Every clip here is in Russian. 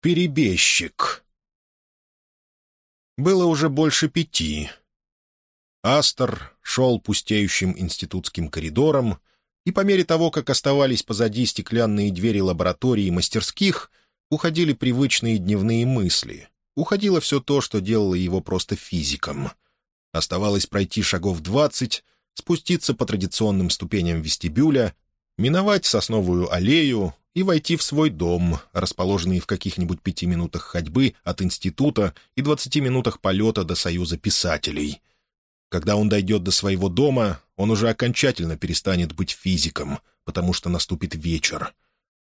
Перебежчик. Было уже больше пяти. Астер шел пустеющим институтским коридором, и по мере того, как оставались позади стеклянные двери лабораторий и мастерских, уходили привычные дневные мысли. Уходило все то, что делало его просто физиком. Оставалось пройти шагов двадцать, спуститься по традиционным ступеням вестибюля, миновать сосновую аллею, и войти в свой дом, расположенный в каких-нибудь пяти минутах ходьбы от института и двадцати минутах полета до Союза писателей. Когда он дойдет до своего дома, он уже окончательно перестанет быть физиком, потому что наступит вечер.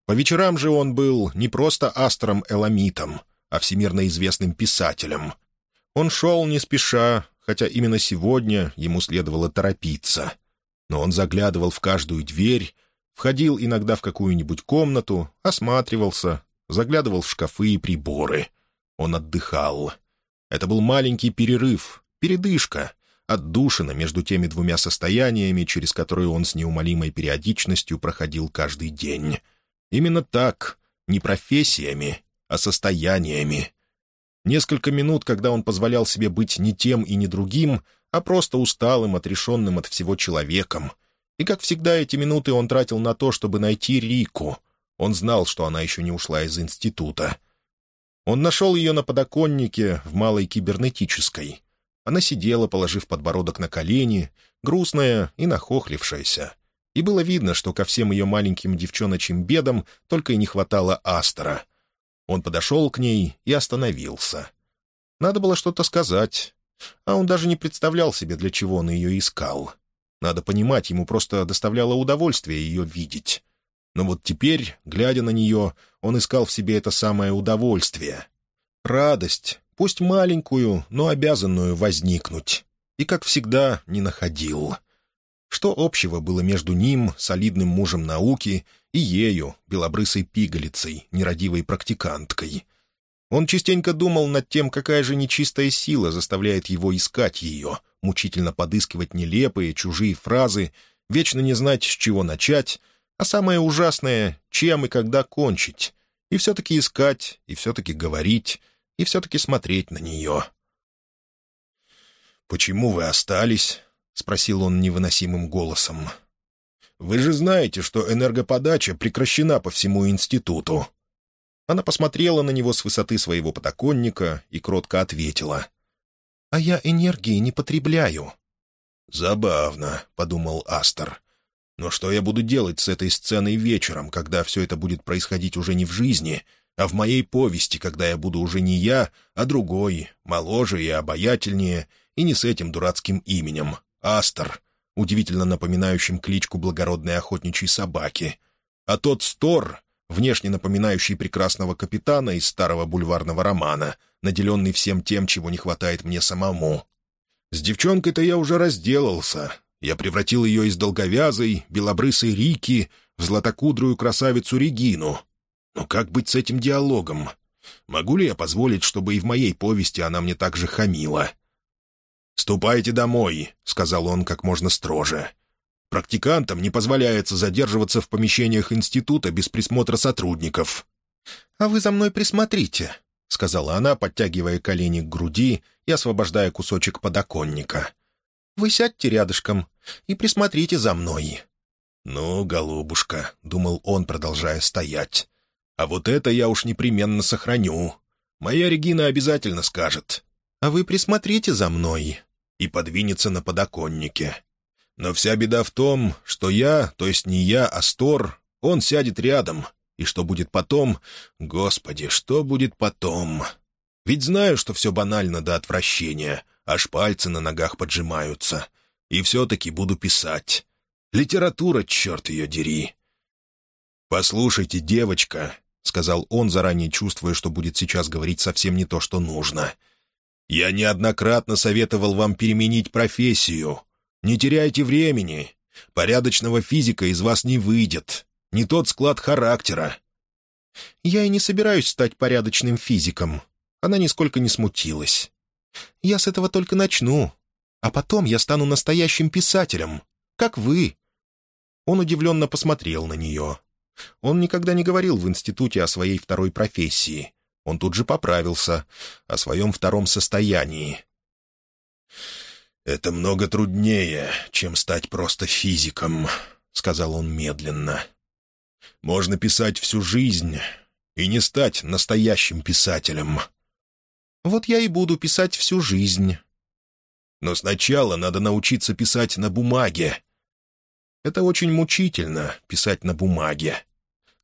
По вечерам же он был не просто астром-эламитом, а всемирно известным писателем. Он шел не спеша, хотя именно сегодня ему следовало торопиться. Но он заглядывал в каждую дверь, Входил иногда в какую-нибудь комнату, осматривался, заглядывал в шкафы и приборы. Он отдыхал. Это был маленький перерыв, передышка, отдушина между теми двумя состояниями, через которые он с неумолимой периодичностью проходил каждый день. Именно так, не профессиями, а состояниями. Несколько минут, когда он позволял себе быть не тем и не другим, а просто усталым, отрешенным от всего человеком — и, как всегда, эти минуты он тратил на то, чтобы найти Рику. Он знал, что она еще не ушла из института. Он нашел ее на подоконнике в малой кибернетической. Она сидела, положив подбородок на колени, грустная и нахохлившаяся. И было видно, что ко всем ее маленьким девчоночьим бедам только и не хватало Астера. Он подошел к ней и остановился. Надо было что-то сказать, а он даже не представлял себе, для чего он ее искал. Надо понимать, ему просто доставляло удовольствие ее видеть. Но вот теперь, глядя на нее, он искал в себе это самое удовольствие. Радость, пусть маленькую, но обязанную возникнуть. И, как всегда, не находил. Что общего было между ним, солидным мужем науки, и ею, белобрысой пигалицей, нерадивой практиканткой? Он частенько думал над тем, какая же нечистая сила заставляет его искать ее, мучительно подыскивать нелепые, чужие фразы, вечно не знать, с чего начать, а самое ужасное — чем и когда кончить, и все-таки искать, и все-таки говорить, и все-таки смотреть на нее. «Почему вы остались?» — спросил он невыносимым голосом. «Вы же знаете, что энергоподача прекращена по всему институту». Она посмотрела на него с высоты своего подоконника и кротко ответила а я энергии не потребляю». «Забавно», — подумал Астер. «Но что я буду делать с этой сценой вечером, когда все это будет происходить уже не в жизни, а в моей повести, когда я буду уже не я, а другой, моложе и обаятельнее, и не с этим дурацким именем, Астер, удивительно напоминающим кличку благородной охотничьей собаки. А тот Стор, внешне напоминающий прекрасного капитана из старого бульварного романа, наделенный всем тем, чего не хватает мне самому. С девчонкой-то я уже разделался. Я превратил ее из долговязой, белобрысой Рики в златокудрую красавицу Регину. Но как быть с этим диалогом? Могу ли я позволить, чтобы и в моей повести она мне так же хамила? «Ступайте домой», — сказал он как можно строже. Практикантам не позволяется задерживаться в помещениях института без присмотра сотрудников». «А вы за мной присмотрите», — сказала она, подтягивая колени к груди и освобождая кусочек подоконника. «Вы сядьте рядышком и присмотрите за мной». «Ну, голубушка», — думал он, продолжая стоять, — «а вот это я уж непременно сохраню. Моя Регина обязательно скажет. А вы присмотрите за мной» и подвинется на подоконнике. Но вся беда в том, что я, то есть не я, а Стор, он сядет рядом. И что будет потом? Господи, что будет потом? Ведь знаю, что все банально до отвращения, аж пальцы на ногах поджимаются. И все-таки буду писать. Литература, черт ее дери. «Послушайте, девочка», — сказал он, заранее чувствуя, что будет сейчас говорить совсем не то, что нужно. «Я неоднократно советовал вам переменить профессию, не теряйте времени. Порядочного физика из вас не выйдет. Не тот склад характера». «Я и не собираюсь стать порядочным физиком». Она нисколько не смутилась. «Я с этого только начну. А потом я стану настоящим писателем, как вы». Он удивленно посмотрел на нее. Он никогда не говорил в институте о своей второй профессии. Он тут же поправился о своем втором состоянии. «Это много труднее, чем стать просто физиком», — сказал он медленно. «Можно писать всю жизнь и не стать настоящим писателем». «Вот я и буду писать всю жизнь». «Но сначала надо научиться писать на бумаге». «Это очень мучительно — писать на бумаге.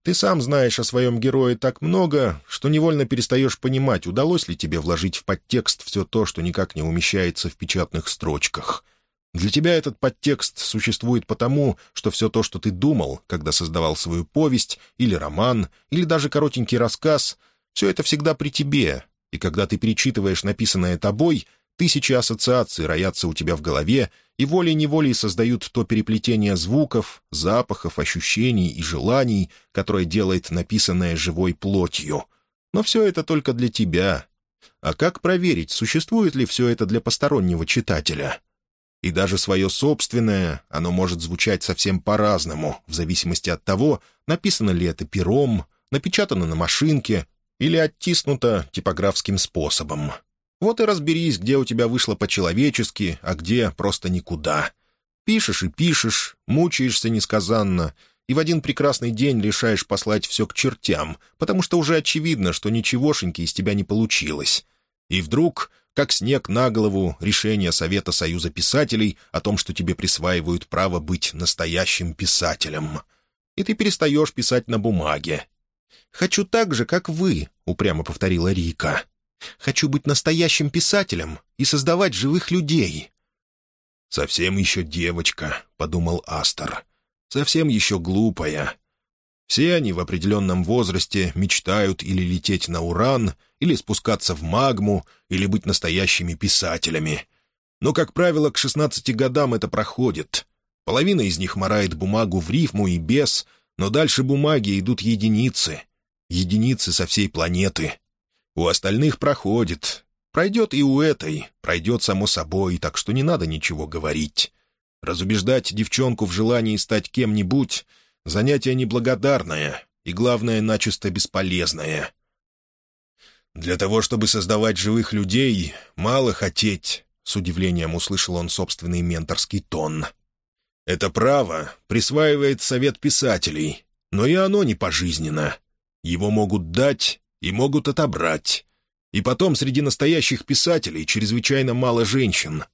Ты сам знаешь о своем герое так много, что невольно перестаешь понимать, удалось ли тебе вложить в подтекст все то, что никак не умещается в печатных строчках. Для тебя этот подтекст существует потому, что все то, что ты думал, когда создавал свою повесть, или роман, или даже коротенький рассказ, все это всегда при тебе, и когда ты перечитываешь написанное тобой, тысячи ассоциаций роятся у тебя в голове, и волей-неволей создают то переплетение звуков, запахов, ощущений и желаний, которое делает написанное живой плотью. Но все это только для тебя. А как проверить, существует ли все это для постороннего читателя? И даже свое собственное, оно может звучать совсем по-разному, в зависимости от того, написано ли это пером, напечатано на машинке или оттиснуто типографским способом. Вот и разберись, где у тебя вышло по-человечески, а где просто никуда. Пишешь и пишешь, мучаешься несказанно, и в один прекрасный день решаешь послать все к чертям, потому что уже очевидно, что ничегошеньки из тебя не получилось. И вдруг, как снег на голову, решение Совета Союза писателей о том, что тебе присваивают право быть настоящим писателем. И ты перестаешь писать на бумаге. «Хочу так же, как вы», — упрямо повторила Рика. Хочу быть настоящим писателем и создавать живых людей». «Совсем еще девочка», — подумал Астер. «Совсем еще глупая. Все они в определенном возрасте мечтают или лететь на Уран, или спускаться в магму, или быть настоящими писателями. Но, как правило, к шестнадцати годам это проходит. Половина из них морает бумагу в рифму и без, но дальше бумаги идут единицы. Единицы со всей планеты. У остальных проходит. Пройдет и у этой. Пройдет само собой, так что не надо ничего говорить. Разубеждать девчонку в желании стать кем-нибудь — занятие неблагодарное и, главное, начисто бесполезное. «Для того, чтобы создавать живых людей, мало хотеть», — с удивлением услышал он собственный менторский тон. «Это право присваивает совет писателей, но и оно не пожизненно. Его могут дать и могут отобрать. И потом среди настоящих писателей чрезвычайно мало женщин.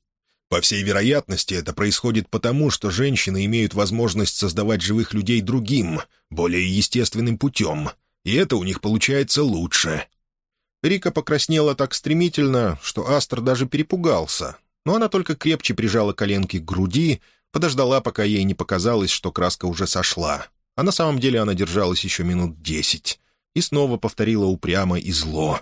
По всей вероятности, это происходит потому, что женщины имеют возможность создавать живых людей другим, более естественным путем, и это у них получается лучше. Рика покраснела так стремительно, что Астр даже перепугался, но она только крепче прижала коленки к груди, подождала, пока ей не показалось, что краска уже сошла. А на самом деле она держалась еще минут десять и снова повторила упрямо и зло.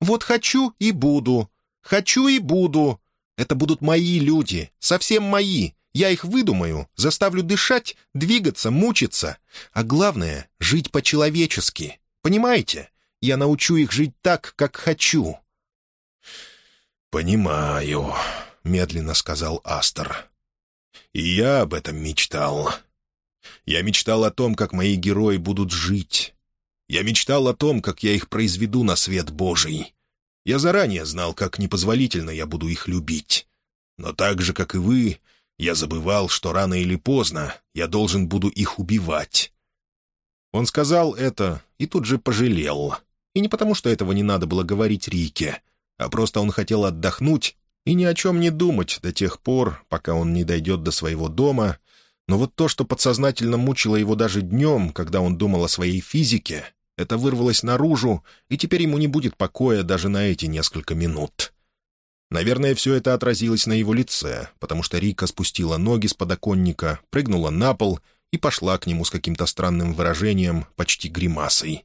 «Вот хочу и буду, хочу и буду. Это будут мои люди, совсем мои. Я их выдумаю, заставлю дышать, двигаться, мучиться. А главное — жить по-человечески. Понимаете? Я научу их жить так, как хочу». «Понимаю», — медленно сказал Астер. «И я об этом мечтал. Я мечтал о том, как мои герои будут жить, я мечтал о том, как я их произведу на свет Божий. Я заранее знал, как непозволительно я буду их любить. Но так же, как и вы, я забывал, что рано или поздно я должен буду их убивать. Он сказал это и тут же пожалел. И не потому, что этого не надо было говорить Рике, а просто он хотел отдохнуть и ни о чем не думать до тех пор, пока он не дойдет до своего дома. Но вот то, что подсознательно мучило его даже днем, когда он думал о своей физике, это вырвалось наружу, и теперь ему не будет покоя даже на эти несколько минут. Наверное, все это отразилось на его лице, потому что Рика спустила ноги с подоконника, прыгнула на пол и пошла к нему с каким-то странным выражением, почти гримасой.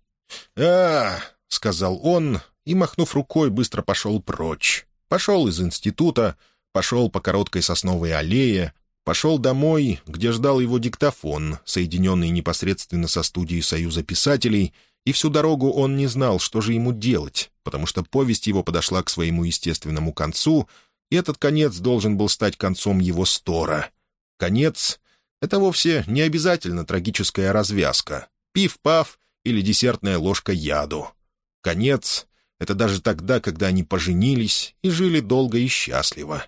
а сказал он, и, махнув рукой, быстро пошел прочь. Пошел из института, пошел по короткой сосновой аллее, пошел домой, где ждал его диктофон, соединенный непосредственно со студией Союза писателей, и всю дорогу он не знал, что же ему делать, потому что повесть его подошла к своему естественному концу, и этот конец должен был стать концом его стора. Конец — это вовсе не обязательно трагическая развязка, пиф-паф или десертная ложка яду. Конец — это даже тогда, когда они поженились и жили долго и счастливо.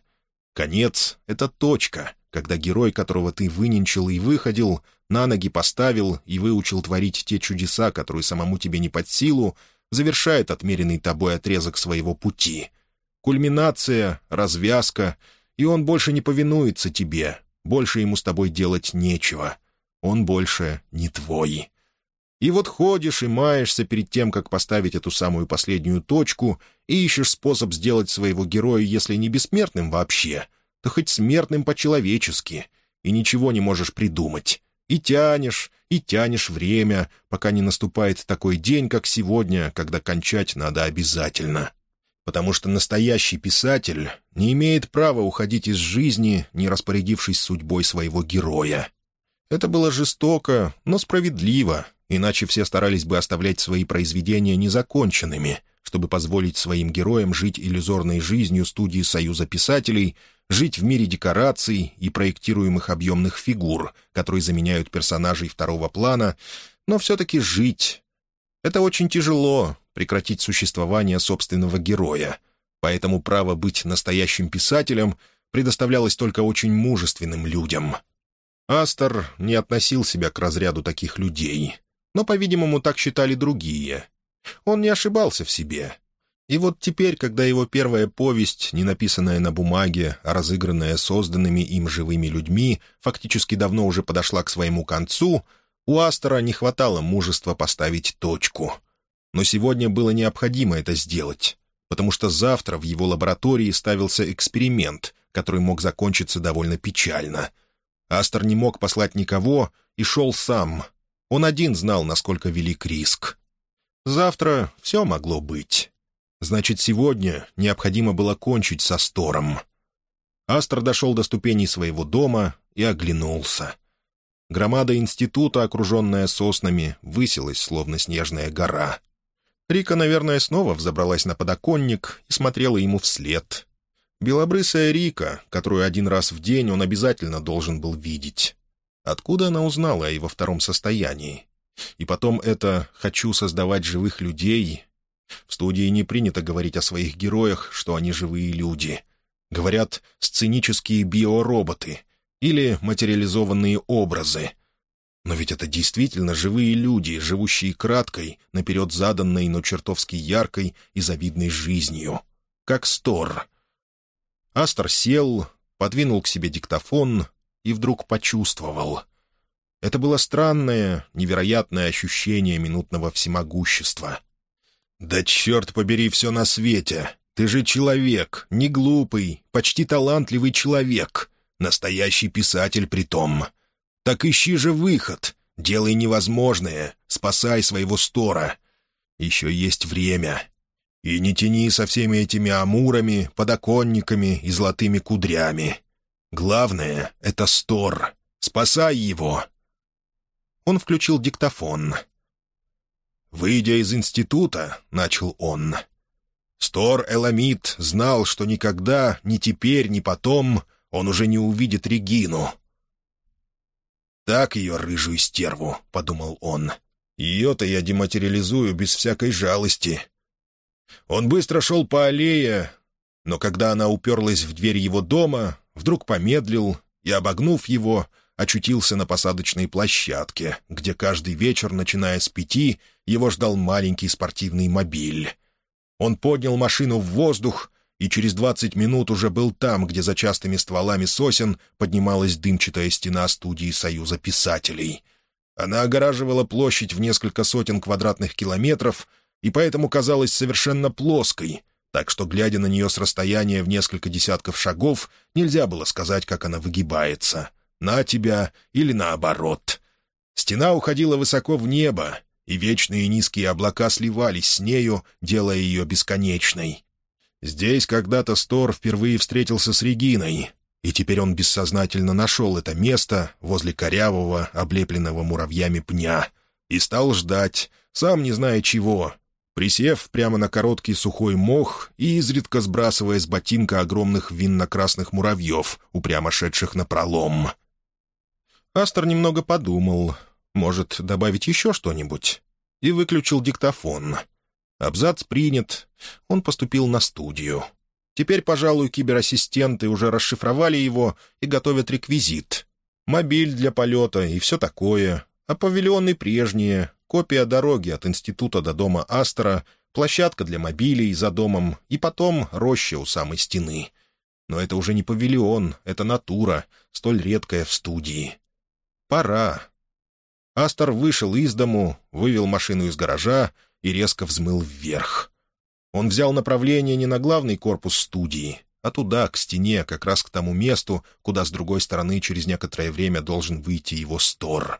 Конец — это точка, когда герой, которого ты выненчил и выходил, на ноги поставил и выучил творить те чудеса, которые самому тебе не под силу, завершает отмеренный тобой отрезок своего пути. Кульминация, развязка, и он больше не повинуется тебе, больше ему с тобой делать нечего. Он больше не твой. И вот ходишь и маешься перед тем, как поставить эту самую последнюю точку, и ищешь способ сделать своего героя, если не бессмертным вообще, то хоть смертным по-человечески, и ничего не можешь придумать. И тянешь, и тянешь время, пока не наступает такой день, как сегодня, когда кончать надо обязательно. Потому что настоящий писатель не имеет права уходить из жизни, не распорядившись судьбой своего героя. Это было жестоко, но справедливо, иначе все старались бы оставлять свои произведения незаконченными, чтобы позволить своим героям жить иллюзорной жизнью студии Союза писателей, жить в мире декораций и проектируемых объемных фигур, которые заменяют персонажей второго плана, но все-таки жить. Это очень тяжело — прекратить существование собственного героя, поэтому право быть настоящим писателем предоставлялось только очень мужественным людям. Астер не относил себя к разряду таких людей, но, по-видимому, так считали другие. Он не ошибался в себе — и вот теперь, когда его первая повесть, не написанная на бумаге, а разыгранная созданными им живыми людьми, фактически давно уже подошла к своему концу, у Астера не хватало мужества поставить точку. Но сегодня было необходимо это сделать, потому что завтра в его лаборатории ставился эксперимент, который мог закончиться довольно печально. Астер не мог послать никого и шел сам. Он один знал, насколько велик риск. Завтра все могло быть. Значит, сегодня необходимо было кончить со Стором. Астр дошел до ступеней своего дома и оглянулся. Громада института, окруженная соснами, высилась, словно снежная гора. Рика, наверное, снова взобралась на подоконник и смотрела ему вслед. Белобрысая Рика, которую один раз в день он обязательно должен был видеть. Откуда она узнала о его втором состоянии? И потом это «хочу создавать живых людей» В студии не принято говорить о своих героях, что они живые люди. Говорят «сценические биороботы» или «материализованные образы». Но ведь это действительно живые люди, живущие краткой, наперед заданной, но чертовски яркой и завидной жизнью. Как Стор. Астер сел, подвинул к себе диктофон и вдруг почувствовал. Это было странное, невероятное ощущение минутного всемогущества — «Да черт побери все на свете! Ты же человек, не глупый, почти талантливый человек, настоящий писатель при том. Так ищи же выход, делай невозможное, спасай своего стора. Еще есть время. И не тяни со всеми этими амурами, подоконниками и золотыми кудрями. Главное — это стор. Спасай его!» Он включил диктофон — Выйдя из института, — начал он, — Стор Эламид знал, что никогда, ни теперь, ни потом он уже не увидит Регину. «Так ее, рыжую стерву», — подумал он. «Ее-то я дематериализую без всякой жалости». Он быстро шел по аллее, но когда она уперлась в дверь его дома, вдруг помедлил и, обогнув его, очутился на посадочной площадке, где каждый вечер, начиная с пяти, его ждал маленький спортивный мобиль. Он поднял машину в воздух и через двадцать минут уже был там, где за частыми стволами сосен поднималась дымчатая стена студии Союза писателей. Она огораживала площадь в несколько сотен квадратных километров и поэтому казалась совершенно плоской, так что, глядя на нее с расстояния в несколько десятков шагов, нельзя было сказать, как она выгибается — на тебя или наоборот. Стена уходила высоко в небо, и вечные низкие облака сливались с нею, делая ее бесконечной. Здесь когда-то Стор впервые встретился с Региной, и теперь он бессознательно нашел это место возле корявого, облепленного муравьями пня, и стал ждать, сам не зная чего, присев прямо на короткий сухой мох и изредка сбрасывая с ботинка огромных винно-красных муравьев, упрямо шедших на пролом. Астер немного подумал, может, добавить еще что-нибудь, и выключил диктофон. Абзац принят. Он поступил на студию. Теперь, пожалуй, киберассистенты уже расшифровали его и готовят реквизит. Мобиль для полета и все такое. А павильоны прежние. Копия дороги от института до дома Астера, площадка для мобилей за домом и потом роща у самой стены. Но это уже не павильон, это натура, столь редкая в студии. Пора. Астер вышел из дому, вывел машину из гаража и резко взмыл вверх. Он взял направление не на главный корпус студии, а туда, к стене, как раз к тому месту, куда с другой стороны через некоторое время должен выйти его стор.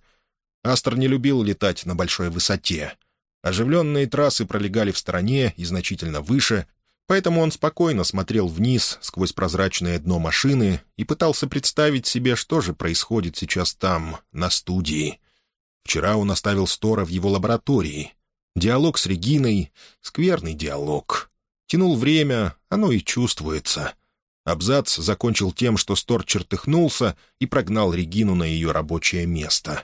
Астер не любил летать на большой высоте. Оживленные трассы пролегали в стороне и значительно выше, поэтому он спокойно смотрел вниз сквозь прозрачное дно машины и пытался представить себе, что же происходит сейчас там, на студии. Вчера он оставил Стора в его лаборатории, Диалог с Региной — скверный диалог. Тянул время, оно и чувствуется. Абзац закончил тем, что Стор чертыхнулся и прогнал Регину на ее рабочее место.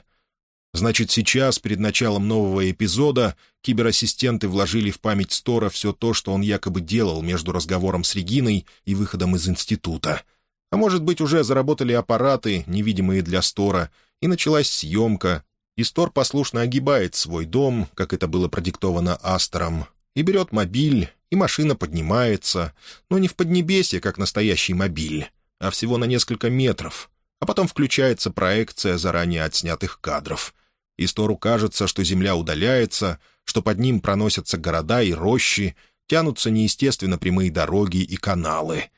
Значит, сейчас, перед началом нового эпизода, киберассистенты вложили в память Стора все то, что он якобы делал между разговором с Региной и выходом из института. А может быть, уже заработали аппараты, невидимые для Стора, и началась съемка, Истор послушно огибает свой дом, как это было продиктовано Астером, и берет мобиль, и машина поднимается, но не в Поднебесье, как настоящий мобиль, а всего на несколько метров, а потом включается проекция заранее отснятых кадров. Истору кажется, что земля удаляется, что под ним проносятся города и рощи, тянутся неестественно прямые дороги и каналы —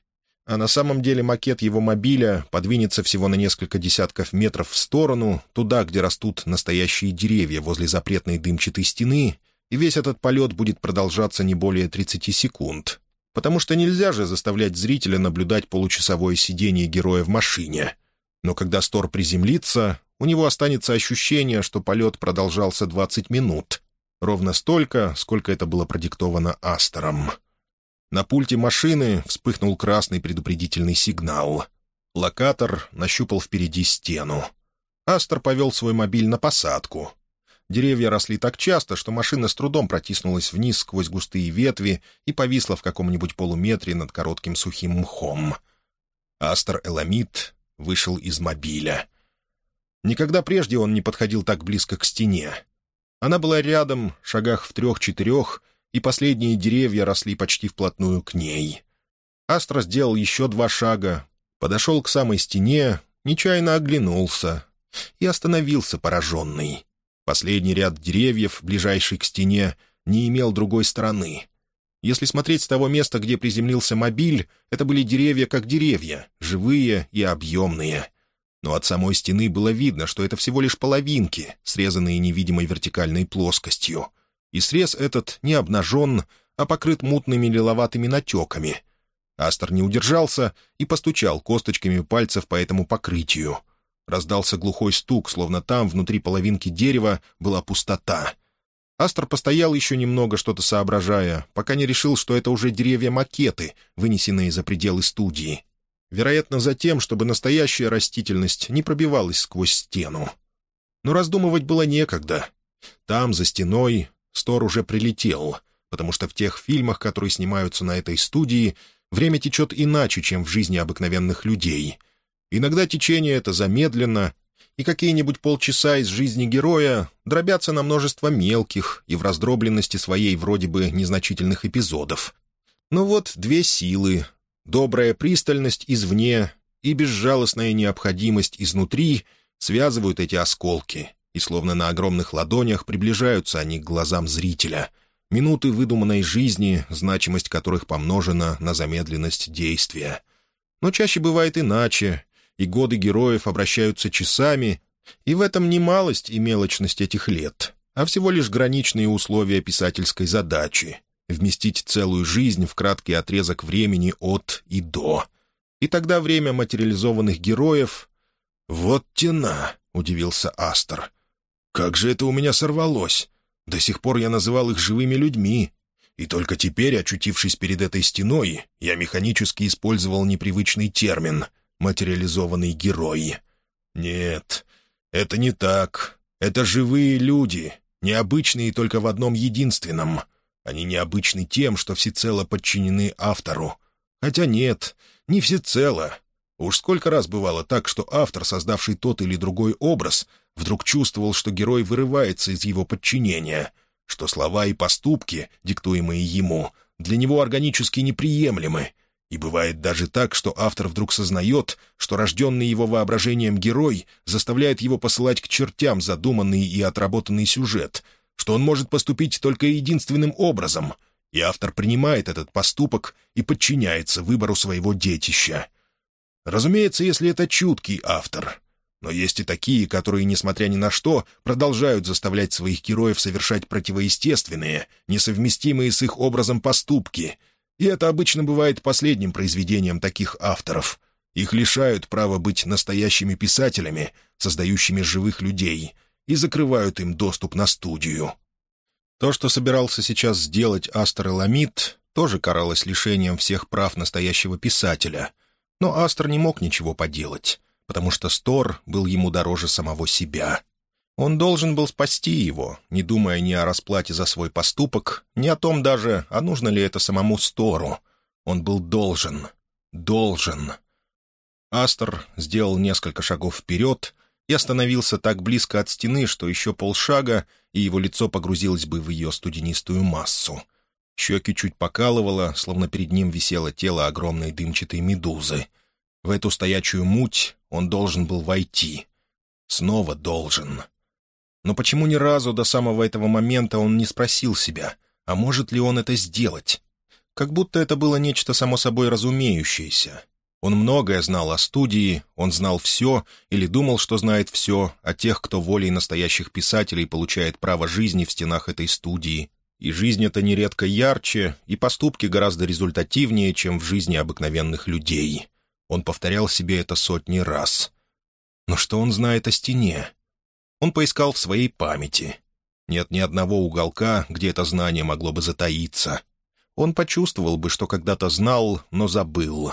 а на самом деле макет его мобиля подвинется всего на несколько десятков метров в сторону, туда, где растут настоящие деревья возле запретной дымчатой стены, и весь этот полет будет продолжаться не более 30 секунд. Потому что нельзя же заставлять зрителя наблюдать получасовое сидение героя в машине. Но когда Стор приземлится, у него останется ощущение, что полет продолжался 20 минут. Ровно столько, сколько это было продиктовано Астером. На пульте машины вспыхнул красный предупредительный сигнал. Локатор нащупал впереди стену. Астер повел свой мобиль на посадку. Деревья росли так часто, что машина с трудом протиснулась вниз сквозь густые ветви и повисла в каком-нибудь полуметре над коротким сухим мхом. Астер Эламид вышел из мобиля. Никогда прежде он не подходил так близко к стене. Она была рядом, шагах в трех-четырех, и последние деревья росли почти вплотную к ней. Астра сделал еще два шага, подошел к самой стене, нечаянно оглянулся и остановился пораженный. Последний ряд деревьев, ближайший к стене, не имел другой стороны. Если смотреть с того места, где приземлился мобиль, это были деревья как деревья, живые и объемные. Но от самой стены было видно, что это всего лишь половинки, срезанные невидимой вертикальной плоскостью и срез этот не обнажен, а покрыт мутными лиловатыми натеками. Астер не удержался и постучал косточками пальцев по этому покрытию. Раздался глухой стук, словно там, внутри половинки дерева, была пустота. Астер постоял еще немного, что-то соображая, пока не решил, что это уже деревья-макеты, вынесенные за пределы студии. Вероятно, за тем, чтобы настоящая растительность не пробивалась сквозь стену. Но раздумывать было некогда. Там, за стеной, Стор уже прилетел, потому что в тех фильмах, которые снимаются на этой студии, время течет иначе, чем в жизни обыкновенных людей. Иногда течение это замедленно, и какие-нибудь полчаса из жизни героя дробятся на множество мелких и в раздробленности своей вроде бы незначительных эпизодов. Но вот две силы — добрая пристальность извне и безжалостная необходимость изнутри — связывают эти осколки — и словно на огромных ладонях приближаются они к глазам зрителя. Минуты выдуманной жизни, значимость которых помножена на замедленность действия. Но чаще бывает иначе, и годы героев обращаются часами, и в этом не малость и мелочность этих лет, а всего лишь граничные условия писательской задачи — вместить целую жизнь в краткий отрезок времени от и до. И тогда время материализованных героев... «Вот тена!» — удивился Астер. Как же это у меня сорвалось? До сих пор я называл их живыми людьми. И только теперь, очутившись перед этой стеной, я механически использовал непривычный термин «материализованный герой». Нет, это не так. Это живые люди, необычные только в одном единственном. Они необычны тем, что всецело подчинены автору. Хотя нет, не всецело. Уж сколько раз бывало так, что автор, создавший тот или другой образ, вдруг чувствовал, что герой вырывается из его подчинения, что слова и поступки, диктуемые ему, для него органически неприемлемы. И бывает даже так, что автор вдруг сознает, что рожденный его воображением герой заставляет его посылать к чертям задуманный и отработанный сюжет, что он может поступить только единственным образом, и автор принимает этот поступок и подчиняется выбору своего детища. Разумеется, если это чуткий автор. Но есть и такие, которые, несмотря ни на что, продолжают заставлять своих героев совершать противоестественные, несовместимые с их образом поступки. И это обычно бывает последним произведением таких авторов. Их лишают права быть настоящими писателями, создающими живых людей, и закрывают им доступ на студию. То, что собирался сейчас сделать Астер Эламид, тоже каралось лишением всех прав настоящего писателя — но Астр не мог ничего поделать, потому что Стор был ему дороже самого себя. Он должен был спасти его, не думая ни о расплате за свой поступок, ни о том даже, а нужно ли это самому Стору. Он был должен. Должен. Астер сделал несколько шагов вперед и остановился так близко от стены, что еще полшага, и его лицо погрузилось бы в ее студенистую массу — Щеки чуть покалывало, словно перед ним висело тело огромной дымчатой медузы. В эту стоячую муть он должен был войти. Снова должен. Но почему ни разу до самого этого момента он не спросил себя, а может ли он это сделать? Как будто это было нечто само собой разумеющееся. Он многое знал о студии, он знал все или думал, что знает все о тех, кто волей настоящих писателей получает право жизни в стенах этой студии, и жизнь эта нередко ярче, и поступки гораздо результативнее, чем в жизни обыкновенных людей. Он повторял себе это сотни раз. Но что он знает о стене? Он поискал в своей памяти. Нет ни одного уголка, где это знание могло бы затаиться. Он почувствовал бы, что когда-то знал, но забыл.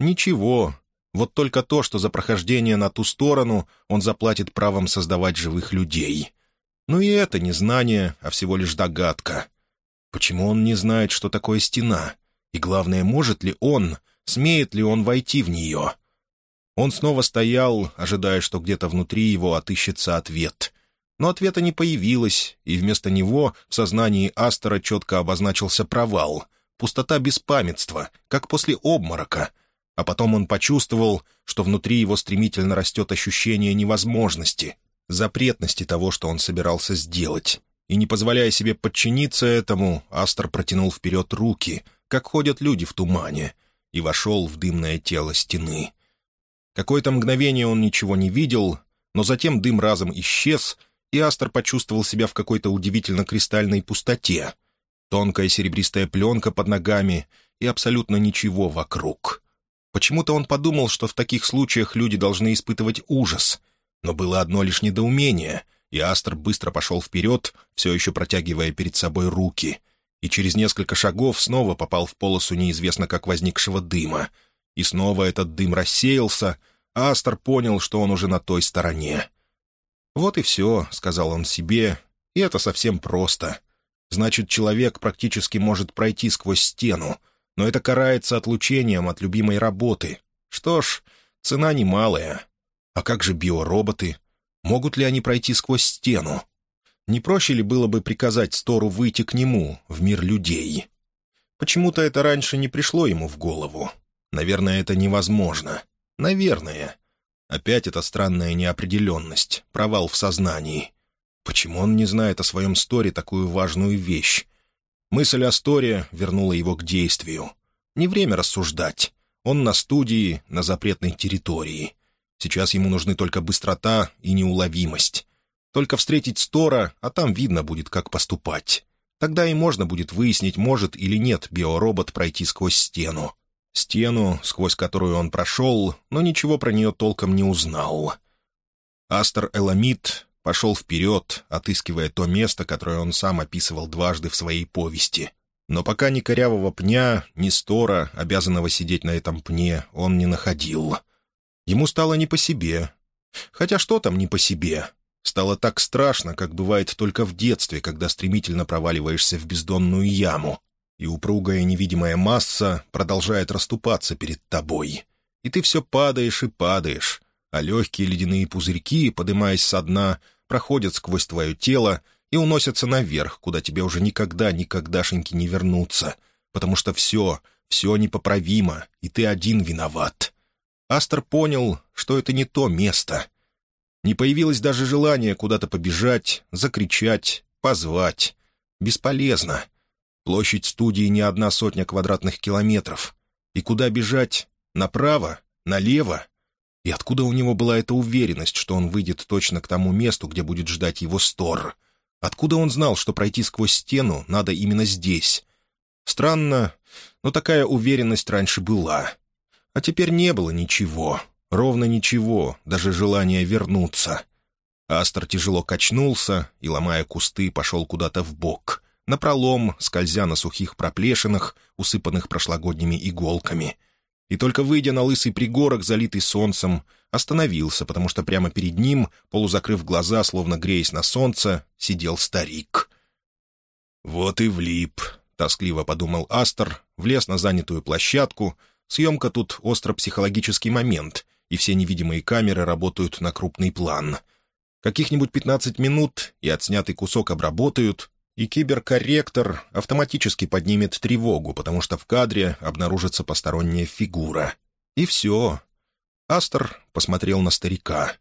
Ничего. Вот только то, что за прохождение на ту сторону он заплатит правом создавать живых людей. Но и это не знание, а всего лишь догадка. Почему он не знает, что такое стена? И главное, может ли он, смеет ли он войти в нее? Он снова стоял, ожидая, что где-то внутри его отыщется ответ. Но ответа не появилось, и вместо него в сознании Астера четко обозначился провал, пустота беспамятства, как после обморока. А потом он почувствовал, что внутри его стремительно растет ощущение невозможности, запретности того, что он собирался сделать. И не позволяя себе подчиниться этому, Астер протянул вперед руки, как ходят люди в тумане, и вошел в дымное тело стены. Какое-то мгновение он ничего не видел, но затем дым разом исчез, и Астер почувствовал себя в какой-то удивительно кристальной пустоте. Тонкая серебристая пленка под ногами и абсолютно ничего вокруг. Почему-то он подумал, что в таких случаях люди должны испытывать ужас, но было одно лишь недоумение, и Астр быстро пошел вперед, все еще протягивая перед собой руки, и через несколько шагов снова попал в полосу неизвестно как возникшего дыма. И снова этот дым рассеялся, а Астер понял, что он уже на той стороне. «Вот и все», — сказал он себе, — «и это совсем просто. Значит, человек практически может пройти сквозь стену, но это карается отлучением от любимой работы. Что ж, цена немалая». А как же биороботы? Могут ли они пройти сквозь стену? Не проще ли было бы приказать Стору выйти к нему, в мир людей? Почему-то это раньше не пришло ему в голову. Наверное, это невозможно. Наверное. Опять эта странная неопределенность, провал в сознании. Почему он не знает о своем Сторе такую важную вещь? Мысль о Сторе вернула его к действию. Не время рассуждать. Он на студии, на запретной территории. Сейчас ему нужны только быстрота и неуловимость. Только встретить Стора, а там видно будет, как поступать. Тогда и можно будет выяснить, может или нет биоробот пройти сквозь стену. Стену, сквозь которую он прошел, но ничего про нее толком не узнал. Астер Эламид пошел вперед, отыскивая то место, которое он сам описывал дважды в своей повести. Но пока ни корявого пня, ни стора, обязанного сидеть на этом пне, он не находил. Ему стало не по себе. Хотя что там не по себе? Стало так страшно, как бывает только в детстве, когда стремительно проваливаешься в бездонную яму, и упругая невидимая масса продолжает расступаться перед тобой. И ты все падаешь и падаешь, а легкие ледяные пузырьки, подымаясь со дна, проходят сквозь твое тело и уносятся наверх, куда тебе уже никогда, никогдашеньки не вернуться, потому что все, все непоправимо, и ты один виноват. Астер понял, что это не то место. Не появилось даже желания куда-то побежать, закричать, позвать. Бесполезно. Площадь студии не одна сотня квадратных километров. И куда бежать? Направо? Налево? И откуда у него была эта уверенность, что он выйдет точно к тому месту, где будет ждать его Стор? Откуда он знал, что пройти сквозь стену надо именно здесь? Странно, но такая уверенность раньше была. А теперь не было ничего. Ровно ничего, даже желания вернуться. Астер тяжело качнулся и, ломая кусты, пошел куда-то в бок, напролом, скользя на сухих проплешинах, усыпанных прошлогодними иголками. И только выйдя на лысый пригорок, залитый солнцем, остановился, потому что прямо перед ним, полузакрыв глаза, словно греясь на солнце, сидел старик. «Вот и влип», — тоскливо подумал Астер, влез на занятую площадку. Съемка тут остро-психологический момент, и все невидимые камеры работают на крупный план. Каких-нибудь пятнадцать минут, и отснятый кусок обработают, и киберкорректор автоматически поднимет тревогу, потому что в кадре обнаружится посторонняя фигура. И все, Астер посмотрел на старика.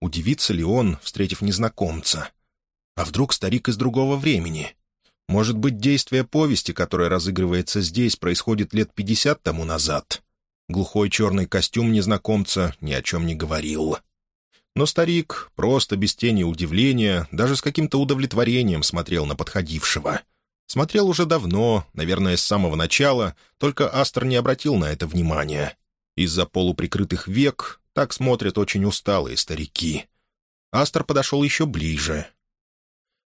Удивится ли он, встретив незнакомца? А вдруг старик из другого времени? Может быть, действие повести, которое разыгрывается здесь, происходит лет пятьдесят тому назад? Глухой черный костюм незнакомца ни о чем не говорил. Но старик, просто без тени удивления, даже с каким-то удовлетворением смотрел на подходившего. Смотрел уже давно, наверное, с самого начала, только Астер не обратил на это внимания. Из-за полуприкрытых век так смотрят очень усталые старики. Астер подошел еще ближе.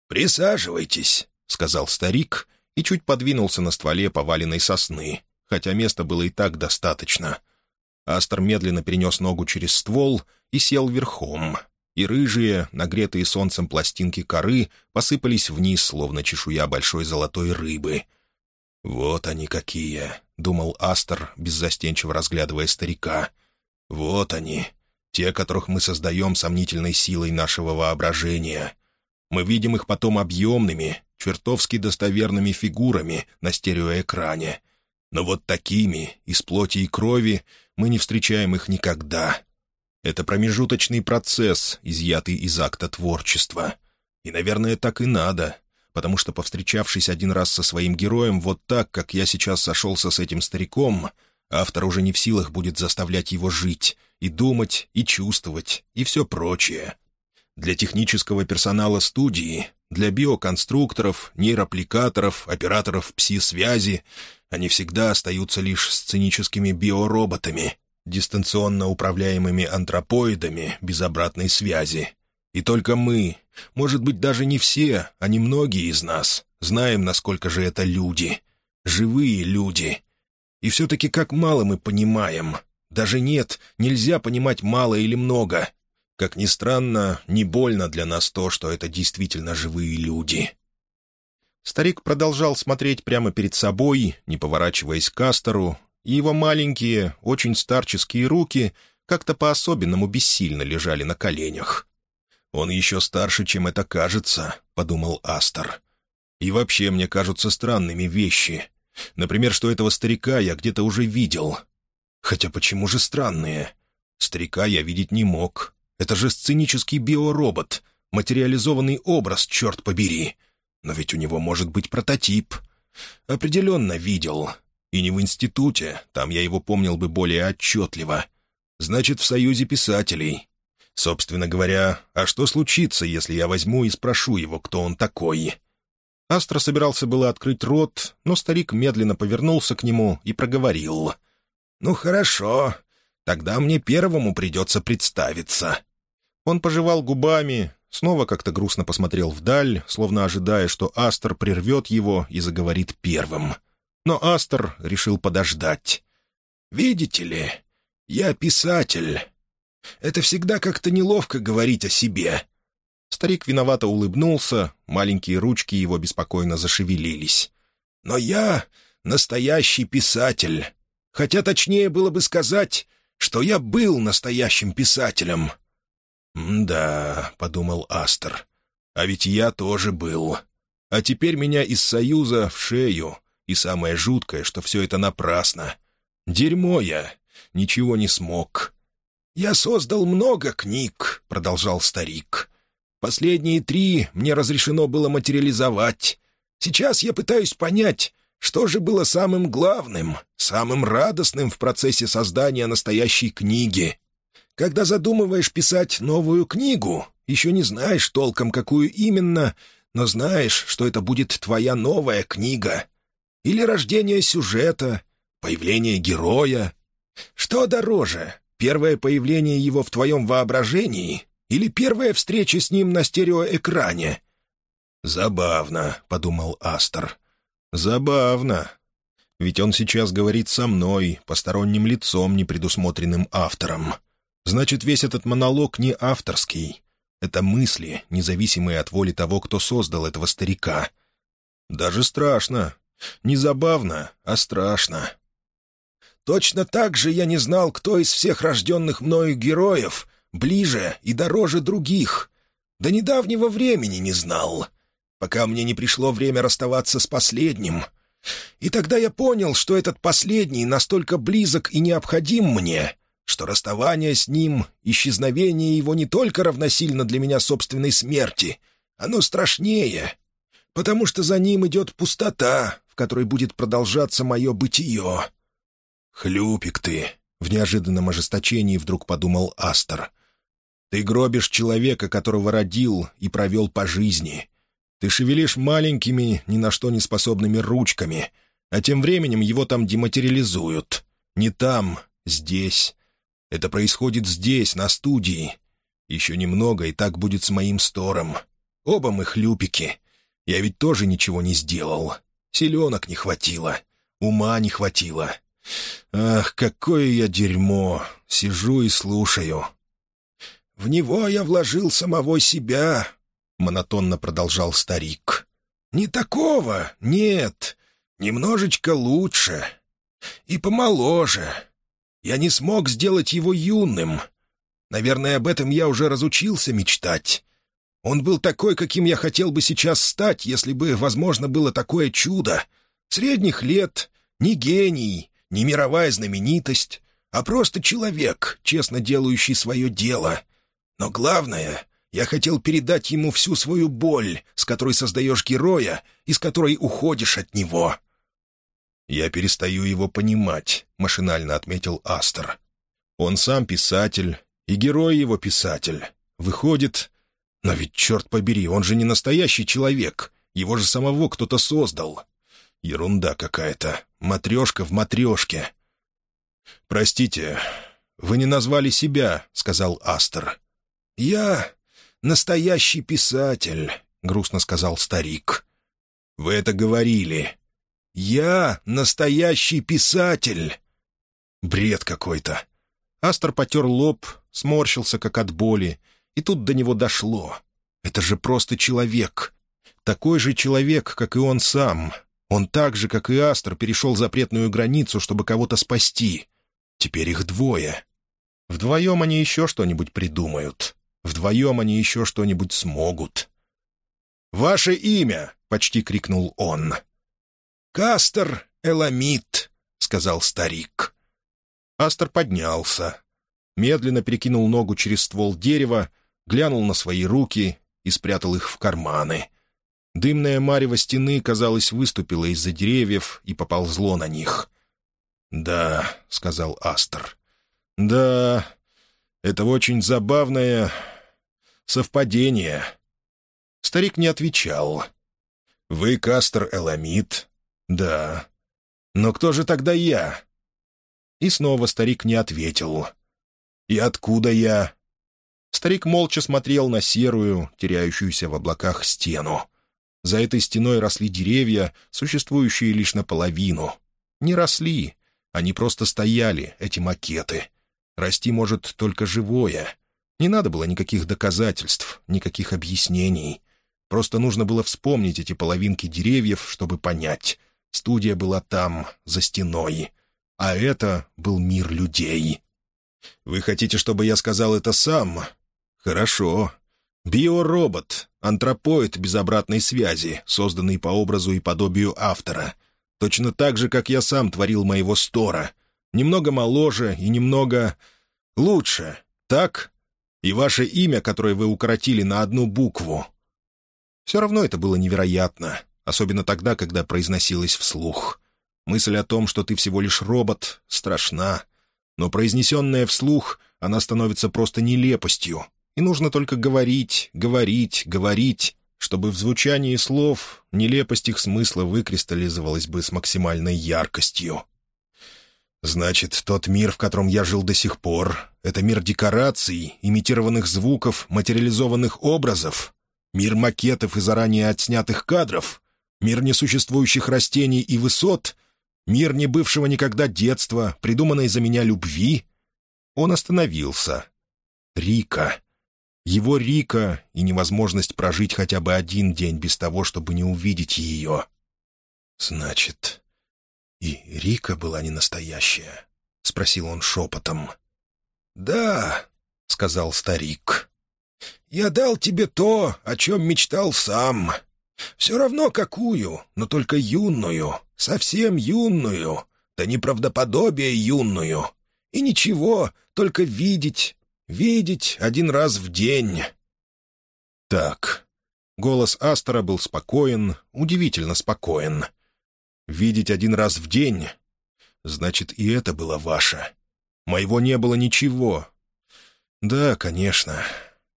«Присаживайтесь», — сказал старик и чуть подвинулся на стволе поваленной сосны, хотя места было и так достаточно. Астер медленно перенес ногу через ствол и сел верхом, и рыжие, нагретые солнцем пластинки коры посыпались вниз, словно чешуя большой золотой рыбы. «Вот они какие!» — думал Астер, беззастенчиво разглядывая старика. «Вот они, те, которых мы создаем сомнительной силой нашего воображения. Мы видим их потом объемными, чертовски достоверными фигурами на стереоэкране. Но вот такими, из плоти и крови, мы не встречаем их никогда. Это промежуточный процесс, изъятый из акта творчества. И, наверное, так и надо потому что, повстречавшись один раз со своим героем вот так, как я сейчас сошелся с этим стариком, автор уже не в силах будет заставлять его жить, и думать, и чувствовать, и все прочее. Для технического персонала студии, для биоконструкторов, нейропликаторов, операторов пси-связи они всегда остаются лишь сценическими биороботами, дистанционно управляемыми антропоидами без обратной связи, и только мы, может быть, даже не все, а немногие из нас, знаем, насколько же это люди. Живые люди. И все-таки как мало мы понимаем. Даже нет, нельзя понимать мало или много. Как ни странно, не больно для нас то, что это действительно живые люди. Старик продолжал смотреть прямо перед собой, не поворачиваясь к Астеру, и его маленькие, очень старческие руки как-то по-особенному бессильно лежали на коленях. «Он еще старше, чем это кажется», — подумал Астер. «И вообще мне кажутся странными вещи. Например, что этого старика я где-то уже видел. Хотя почему же странные? Старика я видеть не мог. Это же сценический биоробот, материализованный образ, черт побери. Но ведь у него может быть прототип. Определенно видел. И не в институте, там я его помнил бы более отчетливо. Значит, в Союзе писателей. Собственно говоря, а что случится, если я возьму и спрошу его, кто он такой?» Астра собирался было открыть рот, но старик медленно повернулся к нему и проговорил. «Ну хорошо, тогда мне первому придется представиться». Он пожевал губами, снова как-то грустно посмотрел вдаль, словно ожидая, что Астер прервет его и заговорит первым. Но Астер решил подождать. «Видите ли, я писатель. Это всегда как-то неловко говорить о себе. Старик виновато улыбнулся, маленькие ручки его беспокойно зашевелились. «Но я настоящий писатель. Хотя точнее было бы сказать, что я был настоящим писателем». «Да», — подумал Астер, — «а ведь я тоже был. А теперь меня из Союза в шею, и самое жуткое, что все это напрасно. Дерьмо я, ничего не смог». «Я создал много книг», — продолжал старик. «Последние три мне разрешено было материализовать. Сейчас я пытаюсь понять, что же было самым главным, самым радостным в процессе создания настоящей книги. Когда задумываешь писать новую книгу, еще не знаешь толком, какую именно, но знаешь, что это будет твоя новая книга. Или рождение сюжета, появление героя. Что дороже, первое появление его в твоем воображении или первая встреча с ним на стереоэкране? «Забавно», — подумал Астер. «Забавно. Ведь он сейчас говорит со мной, посторонним лицом, непредусмотренным автором. Значит, весь этот монолог не авторский. Это мысли, независимые от воли того, кто создал этого старика. Даже страшно. Не забавно, а страшно. Точно так же я не знал, кто из всех рожденных мною героев ближе и дороже других. До недавнего времени не знал пока мне не пришло время расставаться с последним. И тогда я понял, что этот последний настолько близок и необходим мне, что расставание с ним, исчезновение его не только равносильно для меня собственной смерти, оно страшнее, потому что за ним идет пустота, в которой будет продолжаться мое бытие. «Хлюпик ты!» — в неожиданном ожесточении вдруг подумал Астер. «Ты гробишь человека, которого родил и провел по жизни. Ты шевелишь маленькими, ни на что не способными ручками, а тем временем его там дематериализуют. Не там, здесь. Это происходит здесь, на студии. Еще немного, и так будет с моим стором. Оба мы хлюпики. Я ведь тоже ничего не сделал. Селенок не хватило. Ума не хватило. Ах, какое я дерьмо! Сижу и слушаю. В него я вложил самого себя, — монотонно продолжал старик. «Не такого, нет. Немножечко лучше. И помоложе. Я не смог сделать его юным. Наверное, об этом я уже разучился мечтать. Он был такой, каким я хотел бы сейчас стать, если бы, возможно, было такое чудо. Средних лет, не гений, не мировая знаменитость, а просто человек, честно делающий свое дело. Но главное, я хотел передать ему всю свою боль, с которой создаешь героя и с которой уходишь от него». «Я перестаю его понимать», — машинально отметил Астер. «Он сам писатель, и герой его писатель. Выходит... Но ведь, черт побери, он же не настоящий человек. Его же самого кто-то создал. Ерунда какая-то. Матрешка в матрешке». «Простите, вы не назвали себя», — сказал Астер. «Я настоящий писатель», — грустно сказал старик. «Вы это говорили. Я настоящий писатель». Бред какой-то. Астер потер лоб, сморщился, как от боли, и тут до него дошло. Это же просто человек. Такой же человек, как и он сам. Он так же, как и Астер, перешел запретную границу, чтобы кого-то спасти. Теперь их двое. Вдвоем они еще что-нибудь придумают. Вдвоем они еще что-нибудь смогут. «Ваше имя!» — почти крикнул он. «Кастер Эламит», — сказал старик. Астер поднялся, медленно перекинул ногу через ствол дерева, глянул на свои руки и спрятал их в карманы. Дымное марево стены, казалось, выступило из-за деревьев и поползло на них. «Да», — сказал Астер, — «да, это очень забавное совпадение». Старик не отвечал. «Вы Кастер Эламид?» «Да». «Но кто же тогда я?» И снова старик не ответил. «И откуда я?» Старик молча смотрел на серую, теряющуюся в облаках стену. За этой стеной росли деревья, существующие лишь наполовину. Не росли, они просто стояли, эти макеты. Расти может только живое. Не надо было никаких доказательств, никаких объяснений. Просто нужно было вспомнить эти половинки деревьев, чтобы понять. Студия была там, за стеной. А это был мир людей. «Вы хотите, чтобы я сказал это сам?» «Хорошо. Биоробот, антропоид без обратной связи, созданный по образу и подобию автора. Точно так же, как я сам творил моего стора. Немного моложе и немного... лучше. Так? И ваше имя, которое вы укоротили на одну букву. Все равно это было невероятно, особенно тогда, когда произносилось вслух. Мысль о том, что ты всего лишь робот, страшна. Но произнесенная вслух, она становится просто нелепостью. И нужно только говорить, говорить, говорить, чтобы в звучании слов нелепость их смысла выкристаллизовалась бы с максимальной яркостью. Значит, тот мир, в котором я жил до сих пор, — это мир декораций, имитированных звуков, материализованных образов, мир макетов и заранее отснятых кадров, мир несуществующих растений и высот, мир не бывшего никогда детства, придуманной за меня любви. Он остановился. Рика. Его Рика и невозможность прожить хотя бы один день без того, чтобы не увидеть ее. Значит, и Рика была не настоящая? — спросил он шепотом. «Да», — сказал старик. «Я дал тебе то, о чем мечтал сам. Все равно какую, но только юную, совсем юную, да неправдоподобие юную. И ничего, только видеть, видеть один раз в день». «Так». Голос Астора был спокоен, удивительно спокоен. «Видеть один раз в день Значит, и это было ваше. Моего не было ничего. Да, конечно.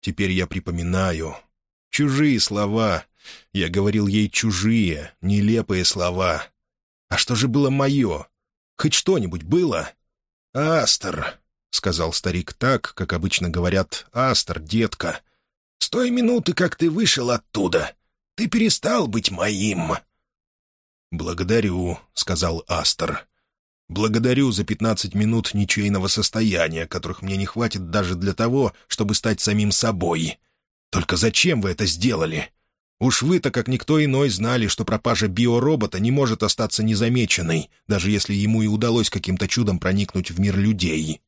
Теперь я припоминаю. Чужие слова. Я говорил ей чужие, нелепые слова. А что же было мое? Хоть что-нибудь было? «Астер», — сказал старик так, как обычно говорят «Астер, детка». «С той минуты, как ты вышел оттуда, ты перестал быть моим». «Благодарю», — сказал Астер. Благодарю за пятнадцать минут ничейного состояния, которых мне не хватит даже для того, чтобы стать самим собой. Только зачем вы это сделали? Уж вы-то, как никто иной, знали, что пропажа биоробота не может остаться незамеченной, даже если ему и удалось каким-то чудом проникнуть в мир людей.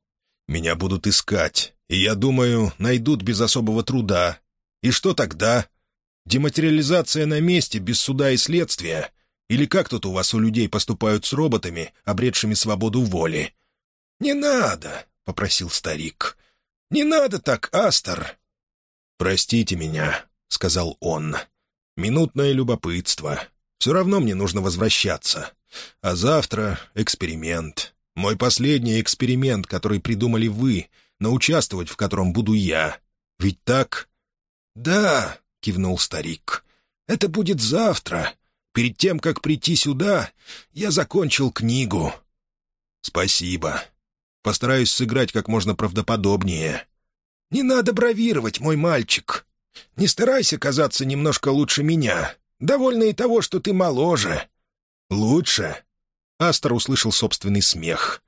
Меня будут искать, и, я думаю, найдут без особого труда. И что тогда? Дематериализация на месте, без суда и следствия — или как тут у вас у людей поступают с роботами, обретшими свободу воли?» «Не надо», — попросил старик. «Не надо так, Астер». «Простите меня», — сказал он. «Минутное любопытство. Все равно мне нужно возвращаться. А завтра — эксперимент. Мой последний эксперимент, который придумали вы, но участвовать в котором буду я. Ведь так?» «Да», — кивнул старик. «Это будет завтра, Перед тем, как прийти сюда, я закончил книгу». «Спасибо. Постараюсь сыграть как можно правдоподобнее». «Не надо бравировать, мой мальчик. Не старайся казаться немножко лучше меня. Довольно и того, что ты моложе». «Лучше?» Астер услышал собственный смех.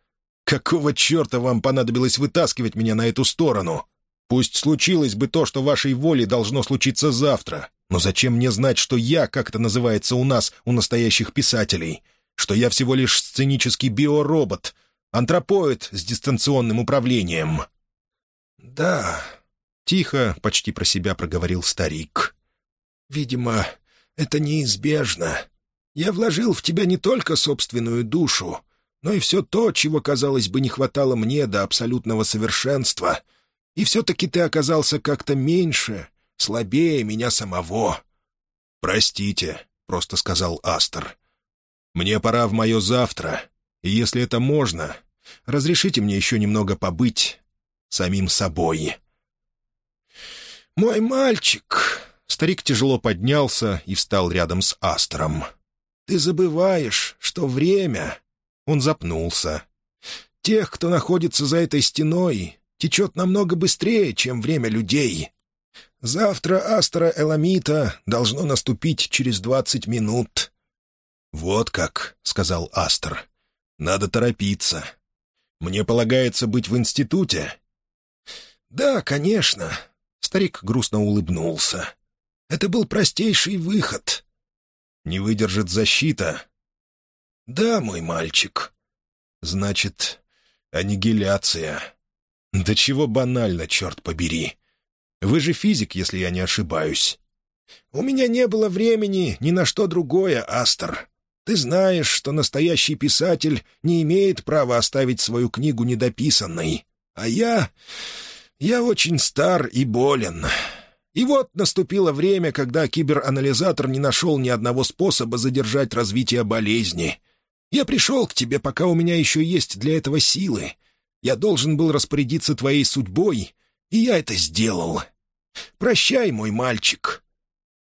«Какого черта вам понадобилось вытаскивать меня на эту сторону? Пусть случилось бы то, что вашей воле должно случиться завтра. Но зачем мне знать, что я, как это называется у нас, у настоящих писателей? Что я всего лишь сценический биоробот, антропоид с дистанционным управлением?» «Да», — тихо, почти про себя проговорил старик. «Видимо, это неизбежно. Я вложил в тебя не только собственную душу, но и все то, чего, казалось бы, не хватало мне до абсолютного совершенства. И все-таки ты оказался как-то меньше, слабее меня самого». «Простите», — просто сказал Астер. «Мне пора в мое завтра, и если это можно, разрешите мне еще немного побыть самим собой». «Мой мальчик!» Старик тяжело поднялся и встал рядом с Астером. «Ты забываешь, что время...» Он запнулся. «Тех, кто находится за этой стеной, течет намного быстрее, чем время людей. Завтра Астра Эламита должно наступить через двадцать минут». «Вот как», — сказал Астр. «Надо торопиться. Мне полагается быть в институте». «Да, конечно». Старик грустно улыбнулся. «Это был простейший выход». «Не выдержит защита?» «Да, мой мальчик». «Значит, аннигиляция». «Да чего банально, черт побери. Вы же физик, если я не ошибаюсь». «У меня не было времени ни на что другое, Астер. Ты знаешь, что настоящий писатель не имеет права оставить свою книгу недописанной. А я... я очень стар и болен. И вот наступило время, когда киберанализатор не нашел ни одного способа задержать развитие болезни. Я пришел к тебе, пока у меня еще есть для этого силы. Я должен был распорядиться твоей судьбой, и я это сделал. Прощай, мой мальчик».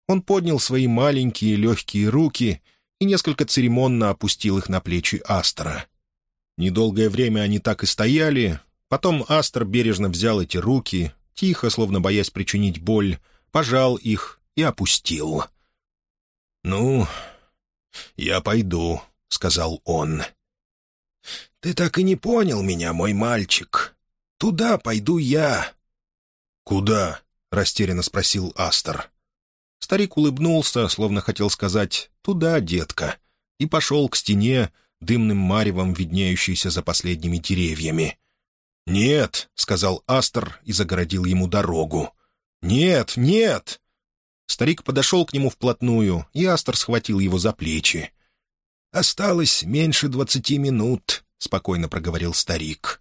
Он поднял свои маленькие легкие руки и несколько церемонно опустил их на плечи Астера. Недолгое время они так и стояли, потом Астер бережно взял эти руки, тихо, словно боясь причинить боль, пожал их и опустил. «Ну, я пойду», — сказал он. «Ты так и не понял меня, мой мальчик. Туда пойду я». «Куда?» — растерянно спросил Астер. Старик улыбнулся, словно хотел сказать «туда, детка», и пошел к стене, дымным маревом, виднеющейся за последними деревьями. «Нет», — сказал Астер и загородил ему дорогу. «Нет, нет!» Старик подошел к нему вплотную, и Астер схватил его за плечи. «Осталось меньше двадцати минут», — спокойно проговорил старик.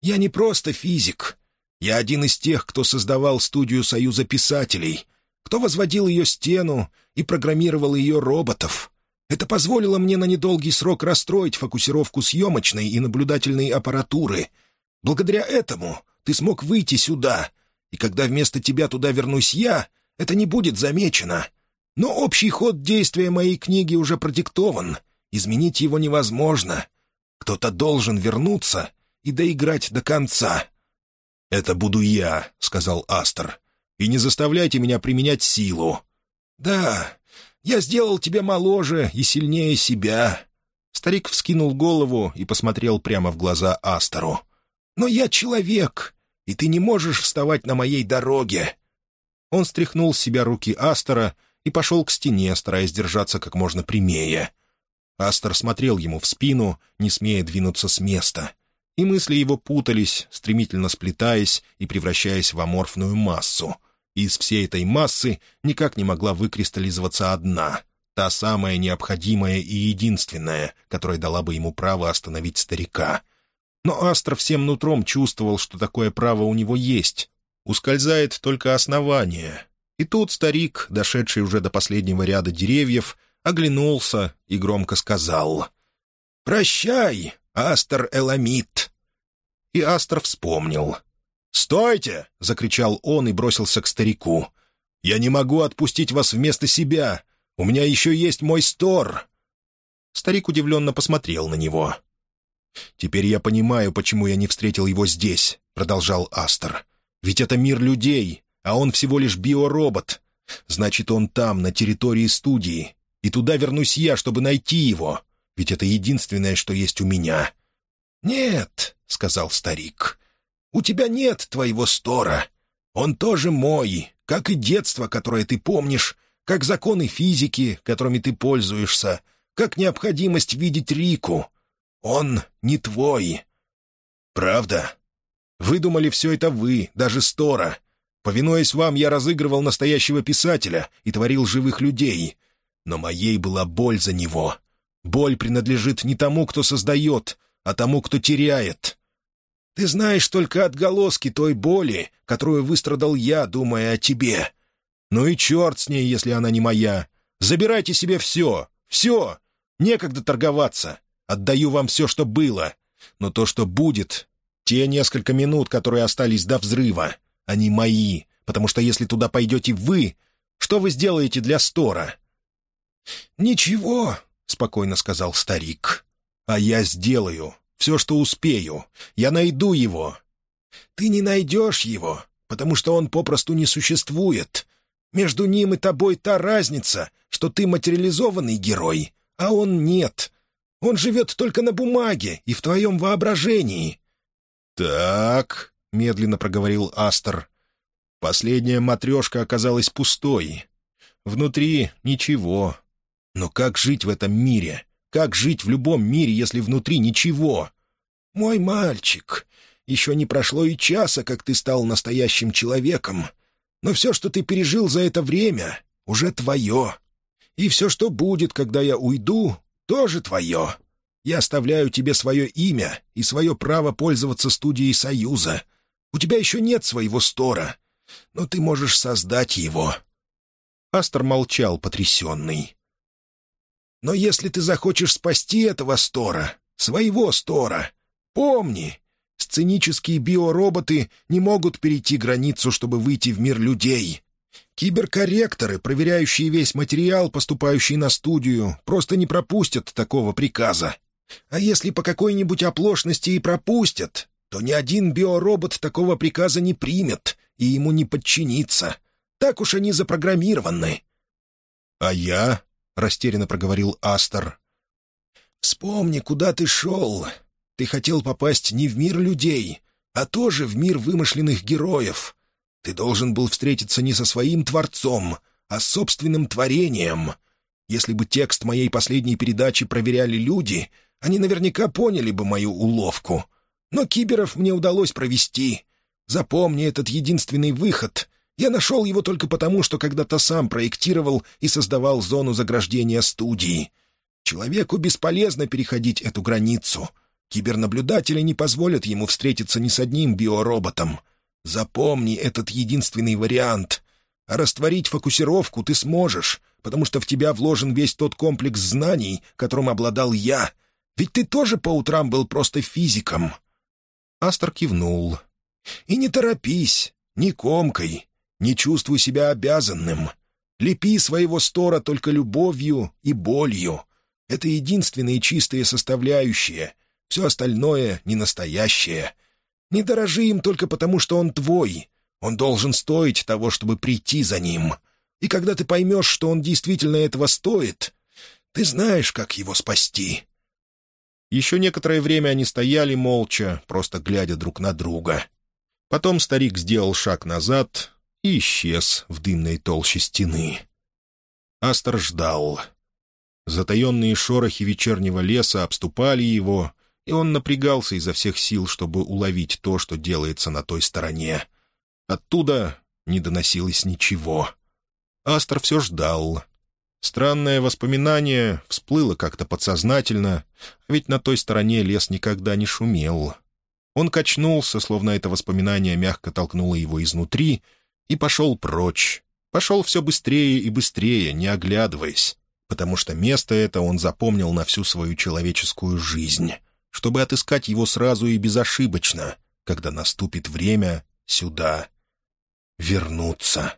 «Я не просто физик. Я один из тех, кто создавал студию Союза писателей, кто возводил ее стену и программировал ее роботов. Это позволило мне на недолгий срок расстроить фокусировку съемочной и наблюдательной аппаратуры. Благодаря этому ты смог выйти сюда, и когда вместо тебя туда вернусь я, это не будет замечено. Но общий ход действия моей книги уже продиктован. Изменить его невозможно. Кто-то должен вернуться и доиграть до конца. «Это буду я», — сказал Астер. «И не заставляйте меня применять силу». «Да, я сделал тебя моложе и сильнее себя». Старик вскинул голову и посмотрел прямо в глаза Астеру. «Но я человек, и ты не можешь вставать на моей дороге». Он стряхнул с себя руки Астера и пошел к стене, стараясь держаться как можно прямее. Астер смотрел ему в спину, не смея двинуться с места — и мысли его путались, стремительно сплетаясь и превращаясь в аморфную массу. И из всей этой массы никак не могла выкристаллизоваться одна, та самая необходимая и единственная, которая дала бы ему право остановить старика. Но Астр всем нутром чувствовал, что такое право у него есть. Ускользает только основание. И тут старик, дошедший уже до последнего ряда деревьев, оглянулся и громко сказал «Прощай, Астер Эламит!» И Астер вспомнил. «Стойте!» — закричал он и бросился к старику. «Я не могу отпустить вас вместо себя. У меня еще есть мой стор!» Старик удивленно посмотрел на него. «Теперь я понимаю, почему я не встретил его здесь», — продолжал Астер. «Ведь это мир людей, а он всего лишь биоробот. Значит, он там, на территории студии, и туда вернусь я, чтобы найти его ведь это единственное, что есть у меня». «Нет», — сказал старик, — «у тебя нет твоего стора. Он тоже мой, как и детство, которое ты помнишь, как законы физики, которыми ты пользуешься, как необходимость видеть Рику. Он не твой». «Правда? Выдумали все это вы, даже Стора. Повинуясь вам, я разыгрывал настоящего писателя и творил живых людей. Но моей была боль за него, Боль принадлежит не тому, кто создает, а тому, кто теряет. Ты знаешь только отголоски той боли, которую выстрадал я, думая о тебе. Ну и черт с ней, если она не моя. Забирайте себе все, все. Некогда торговаться. Отдаю вам все, что было. Но то, что будет, те несколько минут, которые остались до взрыва, они мои, потому что если туда пойдете вы, что вы сделаете для Стора?» «Ничего», — спокойно сказал старик. «А я сделаю. Все, что успею. Я найду его». «Ты не найдешь его, потому что он попросту не существует. Между ним и тобой та разница, что ты материализованный герой, а он нет. Он живет только на бумаге и в твоем воображении». «Так», — медленно проговорил Астер. «Последняя матрешка оказалась пустой. Внутри ничего. Но как жить в этом мире? Как жить в любом мире, если внутри ничего? Мой мальчик, еще не прошло и часа, как ты стал настоящим человеком. Но все, что ты пережил за это время, уже твое. И все, что будет, когда я уйду, тоже твое. Я оставляю тебе свое имя и свое право пользоваться студией Союза. У тебя еще нет своего стора, но ты можешь создать его». Астер молчал, потрясенный. «Но если ты захочешь спасти этого стора, своего стора, помни, сценические биороботы не могут перейти границу, чтобы выйти в мир людей. Киберкорректоры, проверяющие весь материал, поступающий на студию, просто не пропустят такого приказа. А если по какой-нибудь оплошности и пропустят, то ни один биоробот такого приказа не примет и ему не подчинится. Так уж они запрограммированы». «А я?» — растерянно проговорил Астер. «Вспомни, куда ты шел. Ты хотел попасть не в мир людей, а тоже в мир вымышленных героев. Ты должен был встретиться не со своим творцом, а с собственным творением. Если бы текст моей последней передачи проверяли люди, они наверняка поняли бы мою уловку. Но киберов мне удалось провести. Запомни этот единственный выход. Я нашел его только потому, что когда-то сам проектировал и создавал зону заграждения студии. Человеку бесполезно переходить эту границу. Кибернаблюдатели не позволят ему встретиться ни с одним биороботом. Запомни этот единственный вариант. А растворить фокусировку ты сможешь, потому что в тебя вложен весь тот комплекс знаний, которым обладал я — ведь ты тоже по утрам был просто физиком». Астер кивнул. «И не торопись, не комкой, не чувствуй себя обязанным. Лепи своего стора только любовью и болью. Это единственные чистые составляющие. Все остальное не настоящее. Не дорожи им только потому, что он твой. Он должен стоить того, чтобы прийти за ним. И когда ты поймешь, что он действительно этого стоит, ты знаешь, как его спасти. Еще некоторое время они стояли молча, просто глядя друг на друга. Потом старик сделал шаг назад и исчез в дымной толще стены. Астер ждал. Затаенные шорохи вечернего леса обступали его, и он напрягался изо всех сил, чтобы уловить то, что делается на той стороне. Оттуда не доносилось ничего. Астер все ждал, Странное воспоминание всплыло как-то подсознательно, ведь на той стороне лес никогда не шумел. Он качнулся, словно это воспоминание мягко толкнуло его изнутри, и пошел прочь. Пошел все быстрее и быстрее, не оглядываясь, потому что место это он запомнил на всю свою человеческую жизнь, чтобы отыскать его сразу и безошибочно, когда наступит время сюда вернуться.